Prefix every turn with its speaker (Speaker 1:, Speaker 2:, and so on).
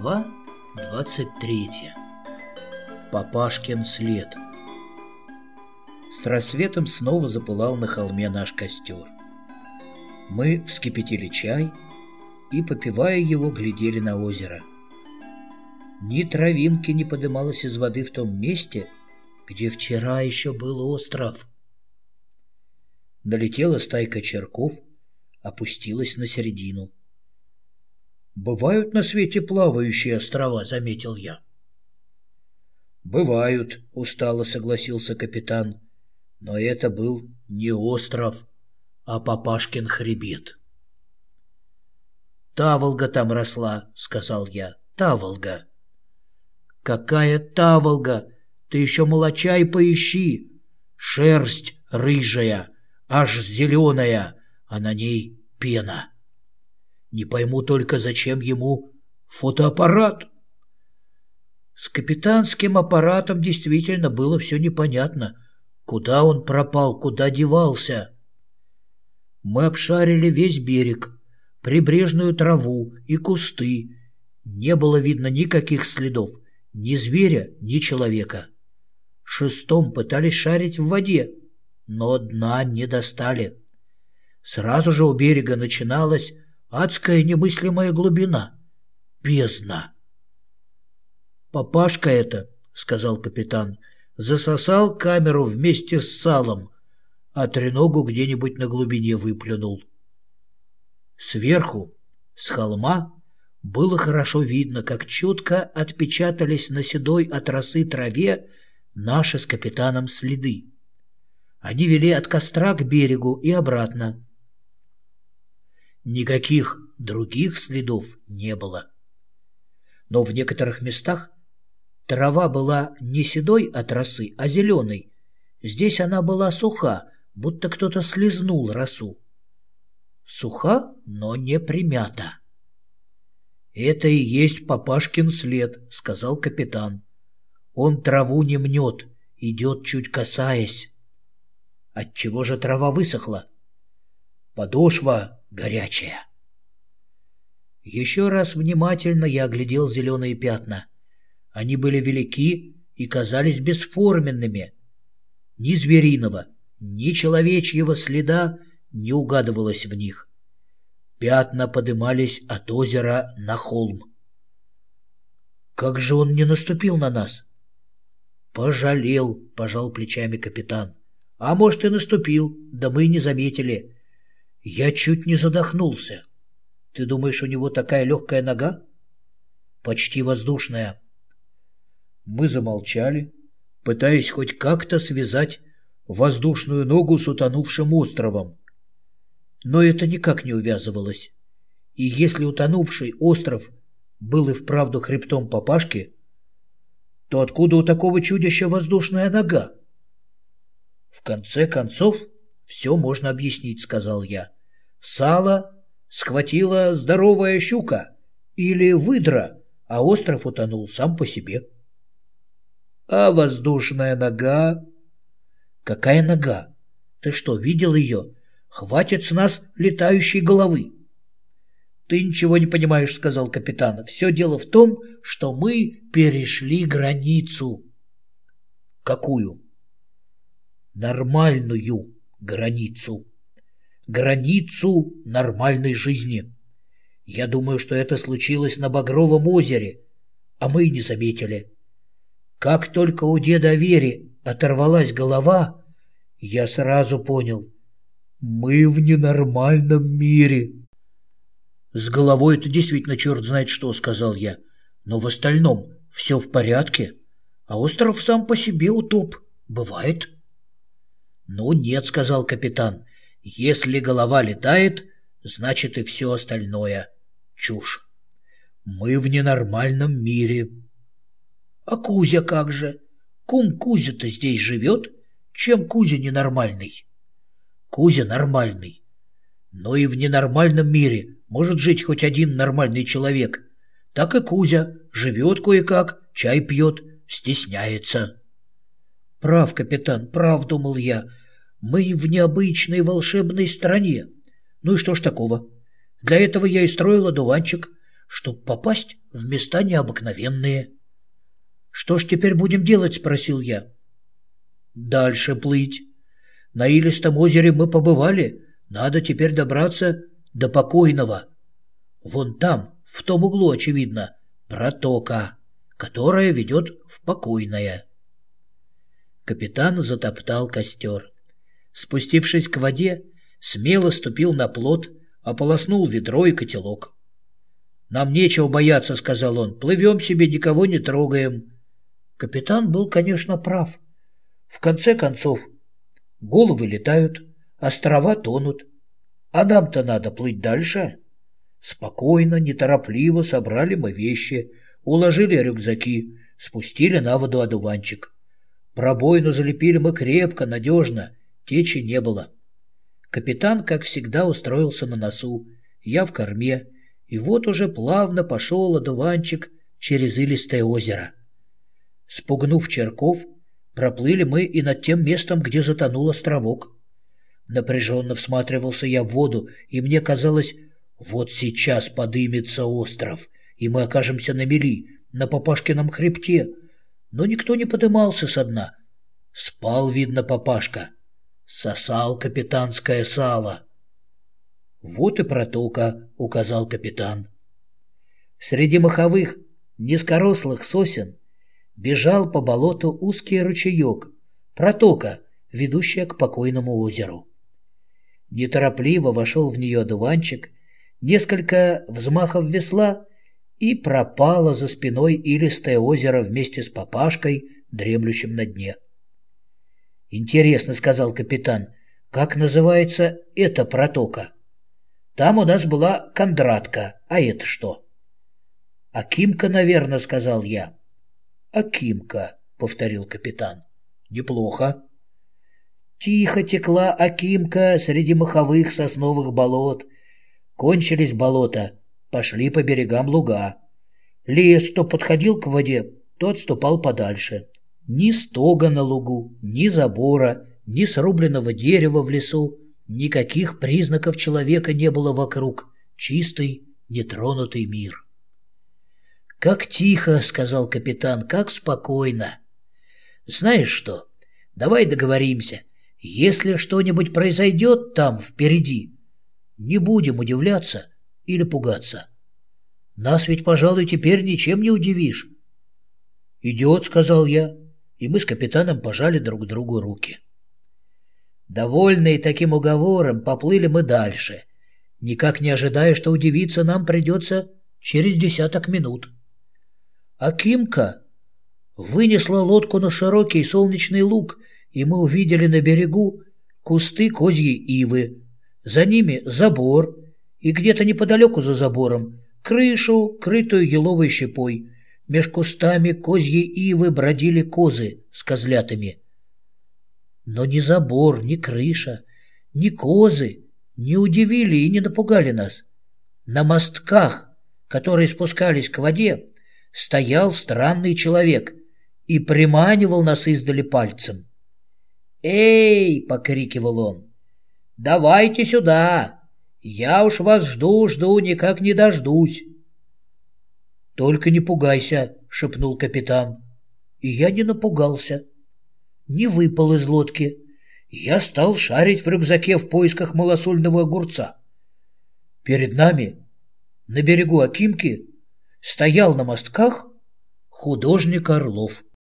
Speaker 1: Глава 23 Папашкин след С рассветом снова запылал на холме наш костер. Мы вскипятили чай и, попивая его, глядели на озеро. Ни травинки не подымалось из воды в том месте, где вчера еще был остров. Налетела стайка черков, опустилась на середину. «Бывают на свете плавающие острова», — заметил я. «Бывают», — устало согласился капитан. «Но это был не остров, а Папашкин хребет». «Таволга там росла», — сказал я. «Таволга». «Какая таволга? Ты еще молочай поищи. Шерсть рыжая, аж зеленая, а на ней пена». Не пойму только, зачем ему фотоаппарат. С капитанским аппаратом действительно было все непонятно. Куда он пропал, куда девался? Мы обшарили весь берег, прибрежную траву и кусты. Не было видно никаких следов, ни зверя, ни человека. Шестом пытались шарить в воде, но дна не достали. Сразу же у берега начиналась Адская немыслимая глубина. Бездна. «Папашка это», — сказал капитан, — засосал камеру вместе с салом, а треногу где-нибудь на глубине выплюнул. Сверху, с холма, было хорошо видно, как чутко отпечатались на седой от росы траве наши с капитаном следы. Они вели от костра к берегу и обратно. Никаких других следов не было. Но в некоторых местах трава была не седой от росы, а зеленой. Здесь она была суха, будто кто-то слезнул росу. Суха, но не примята. «Это и есть папашкин след», — сказал капитан. «Он траву не мнет, идет чуть касаясь». «Отчего же трава высохла?» «Подошва горячая. Еще раз внимательно я оглядел зеленые пятна. Они были велики и казались бесформенными. Ни звериного, ни человечьего следа не угадывалось в них. Пятна подымались от озера на холм. Как же он не наступил на нас? Пожалел, пожал плечами капитан. А может и наступил, да мы не заметили. Я чуть не задохнулся. Ты думаешь, у него такая легкая нога? Почти воздушная. Мы замолчали, пытаясь хоть как-то связать воздушную ногу с утонувшим островом. Но это никак не увязывалось. И если утонувший остров был и вправду хребтом папашки, то откуда у такого чудища воздушная нога? В конце концов, все можно объяснить, сказал я. Сало схватила здоровая щука или выдра, а остров утонул сам по себе. А воздушная нога? Какая нога? Ты что, видел ее? Хватит с нас летающей головы. Ты ничего не понимаешь, сказал капитан. Все дело в том, что мы перешли границу. Какую? Нормальную границу границу нормальной жизни. Я думаю, что это случилось на Багровом озере, а мы и не заметили. Как только у деда Вери оторвалась голова, я сразу понял, мы в ненормальном мире. С головой это действительно черт знает что, сказал я, но в остальном все в порядке, а остров сам по себе утоп. Бывает? Ну нет, сказал капитан, если голова летает, значит и все остальное — чушь. Мы в ненормальном мире. А Кузя как же? Кум Кузя-то здесь живет? Чем Кузя ненормальный? Кузя нормальный. Но и в ненормальном мире может жить хоть один нормальный человек. Так и Кузя живет кое-как, чай пьет, стесняется. Прав, капитан, прав, думал я, — мы в необычной волшебной стране. Ну и что ж такого? Для этого я и строил одуванчик, чтобы попасть в места необыкновенные. «Что ж теперь будем делать?» — спросил я. «Дальше плыть. На Илистом озере мы побывали. Надо теперь добраться до Покойного. Вон там, в том углу, очевидно, протока, которая ведет в Покойное». Капитан затоптал костер. Спустившись к воде, смело ступил на плот, ополоснул ведро и котелок. «Нам нечего бояться», — сказал он. «Плывем себе, никого не трогаем». Капитан был, конечно, прав. В конце концов, головы летают, острова тонут. А нам-то надо плыть дальше. Спокойно, неторопливо собрали мы вещи, уложили рюкзаки, спустили на воду одуванчик. Пробоину залепили мы крепко, надежно, течи не было. Капитан, как всегда, устроился на носу, я в корме, и вот уже плавно пошел одуванчик через илистое озеро. Спугнув черков, проплыли мы и над тем местом, где затонул островок. Напряженно всматривался я в воду, и мне казалось, вот сейчас подымется остров, и мы окажемся на мели, на Папашкином хребте. Но никто не подымался со дна. Спал, видно, Папашка. Сосал капитанское сало. «Вот и протока», — указал капитан. Среди маховых, низкорослых сосен бежал по болоту узкий ручеек, протока, ведущая к покойному озеру. Неторопливо вошел в нее дуванчик, несколько взмахов весла, и пропало за спиной илистое озеро вместе с папашкой, дремлющим на дне. «Интересно», — сказал капитан, — «как называется эта протока?» Там у нас была Кондратка, а это что? Акимка, наверное, сказал я. Акимка, повторил капитан. Неплохо. Тихо текла Акимка среди маховых сосновых болот. Кончились болота, пошли по берегам луга. Лес то подходил к воде, то отступал подальше. Ни стога на лугу, ни забора, ни срубленного дерева в лесу, Никаких признаков человека не было вокруг. Чистый, нетронутый мир. «Как тихо», — сказал капитан, — «как спокойно». «Знаешь что, давай договоримся. Если что-нибудь произойдет там, впереди, не будем удивляться или пугаться. Нас ведь, пожалуй, теперь ничем не удивишь». «Идет», — сказал я, и мы с капитаном пожали друг другу руки. Довольные таким уговором, поплыли мы дальше, никак не ожидая, что удивиться нам придется через десяток минут. А Кимка вынесла лодку на широкий солнечный луг, и мы увидели на берегу кусты козьей ивы, за ними забор, и где-то неподалеку за забором крышу, крытую еловой щепой. Меж кустами козьей ивы бродили козы с козлятами. Но ни забор, ни крыша, ни козы не удивили и не напугали нас. На мостках, которые спускались к воде, стоял странный человек и приманивал нас издали пальцем. «Эй!» — покрикивал он. «Давайте сюда! Я уж вас жду-жду, никак не дождусь!» «Только не пугайся!» — шепнул капитан. И я не напугался не выпал из лодки. Я стал шарить в рюкзаке в поисках малосольного огурца. Перед нами, на берегу Акимки, стоял на мостках художник Орлов.